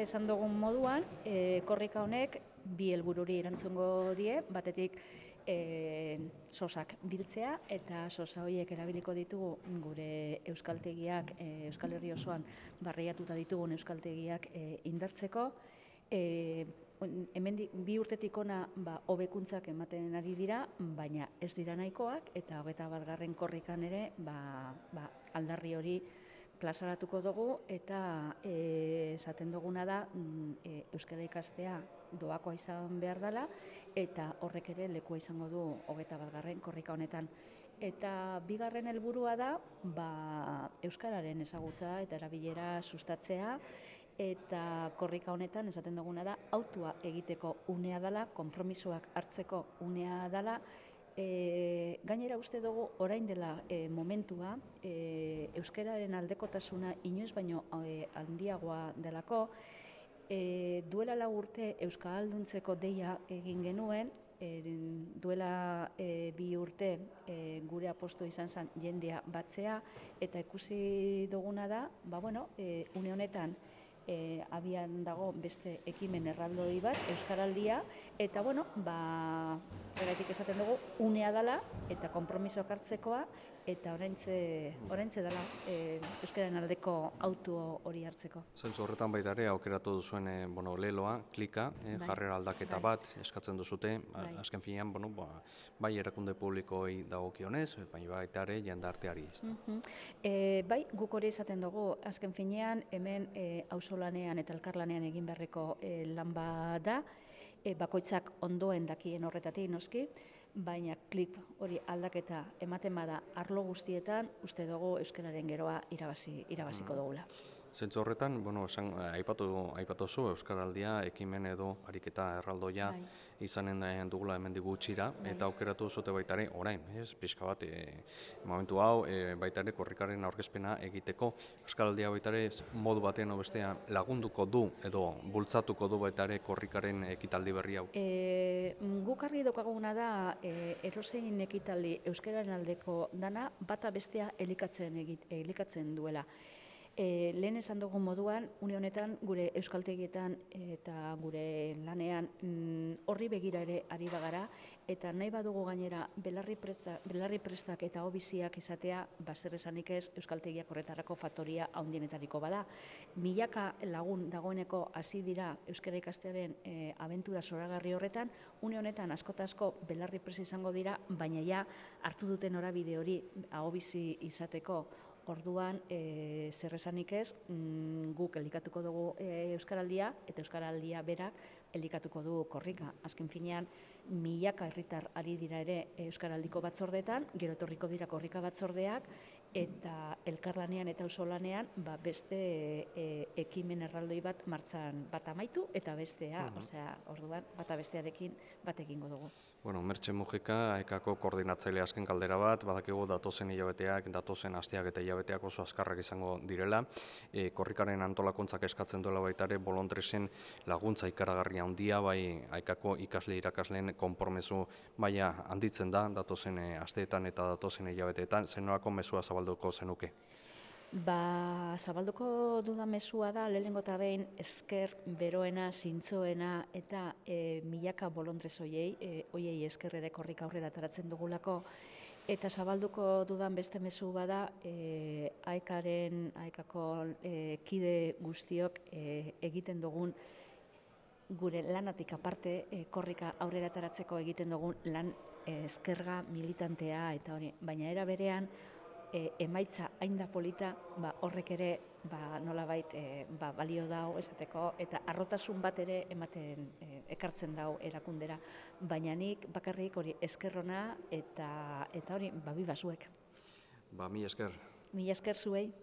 esan dugun moduan, e, korrika honek bi helbururi erantzungo die, batetik e, sosak biltzea eta sosa horiek erabiliko ditugu gure euskaltegiak, e, Euskal Herri osoan barriatuta ditugun euskaltegiak e, indartzeko, e, hemen bi urtetik ona ba, hobekuntzak ematen ari dira, baina ez dira nahikoak, eta hogeta bargarren korrikan ere ba, ba, aldarri hori plazaratuko dugu, eta e, esaten duguna da e, Euskara ikastea doakoa izan behar dela, eta horrek ere lekua izango du hogeta bargarren korrika honetan. Eta bigarren helburua da ba, Euskararen ezagutza eta erabilera sustatzea, eta korrika honetan esaten duguna da autua egiteko unea dela, konpromisoak hartzeko unea dela, e, gainera uste dugu orain dela e, momentua e, euskararen aldekotasuna inoiz baino e, handiagoa delako, e, duela lau urte euskalduntzeko deia egin genuen, e, duela e, bi urte e, gure aposto izan zen jendea batzea, eta ikusi duguna da, ba bueno, e, une honetan, e, abian dago beste ekimen erraldoi bat, Euskaraldia, eta bueno, ba, egatik esaten dugu, unea dela eta konpromiso hartzekoa eta oraintze oraintze dela e, Euskararen aldeko auto hori hartzeko. Zentzu horretan baita ere aukeratu duzuen e, bueno, leloa, klika, e, bai. jarrera aldaketa bai. bat eskatzen duzute, bai. azken finean, bueno, ba, bai erakunde publikoei dagokionez, baina baita ere jendarteari. Ez uh e, bai, guk hori esaten dugu, azken finean, hemen e, lanean eta elkarlanean egin beharreko e, lan da, e, bakoitzak ondoen dakien horretatik noski, baina klip hori aldaketa ematen bada arlo guztietan, uste dugu euskararen geroa irabazi, irabaziko mm. dugula. Zentzu horretan, bueno, esan, aipatu, aipatu zu, Euskaraldia, ekimen edo, ariketa erraldoia bai. izanen dugula hemen gutxira, bai. eta aukeratu zute baitare orain, ez, pixka bat, e, momentu hau, e, baitare korrikaren aurkezpena egiteko, Euskaraldia baitare modu batean bestea lagunduko du, edo bultzatuko du baitare korrikaren ekitaldi berri hau? E, guk argi dokaguna da, e, erosein ekitaldi Euskararen aldeko dana, bata bestea elikatzen, egit, elikatzen duela. E, lehen esan dugu moduan, une honetan gure euskaltegietan eta gure lanean mm, horri begira ere ari bagara, eta nahi badugu gainera belarri, presta, belarri prestak eta hobiziak izatea, baser esanik ez euskaltegiak horretarako faktoria haundienetariko bada. Milaka lagun dagoeneko hasi dira euskara ikastearen e, abentura zoragarri horretan, une honetan askotasko belarri presa izango dira, baina ja hartu duten horabide hori ahobizi izateko Orduan, e, zer esanik ez, mm, guk elikatuko dugu e, Euskaraldia, eta Euskaraldia berak elikatuko du korrika. Azken finean, milaka herritar ari dira ere Euskaraldiko batzordetan, gero etorriko dira korrika batzordeak, eta elkarlanean eta usolanean ba, beste e, ekimen erraldoi bat martzan bat amaitu, eta bestea, uh osea, orduan, bata bestearekin bat egingo dugu. Bueno, Mertxe Mujika, ekako koordinatzaile azken kaldera bat, badakigu datozen hilabeteak, datozen asteak eta hilabeteak oso azkarrak izango direla. E, korrikaren antolakuntzak eskatzen duela baita ere, bolontresen laguntza ikaragarria handia, bai aikako ikasle irakasleen konpormezu baina handitzen da, datozen e, asteetan eta datozen hilabeteetan, zenolako mesua zabalduko zenuke? Ba, zabalduko duda mesua da, lehenengo eta behin, esker beroena, zintzoena eta e, milaka bolondrez oiei, e, oiei esker ere korrik aurrera taratzen dugulako, eta zabalduko dudan beste mesu bada, e, aekaren, aekako e, kide guztiok e, egiten dugun, gure lanatik aparte, e, korrika aurrera taratzeko egiten dugun lan e, eskerga militantea, eta hori, baina era berean, e, emaitza hain da polita, ba, horrek ere ba, nola bait, e, ba, balio dau esateko, eta arrotasun bat ere ematen e, ekartzen dau erakundera. Baina nik bakarrik hori eskerrona eta eta hori babi basuek. Ba, mi esker. Mi esker zuei. Hm?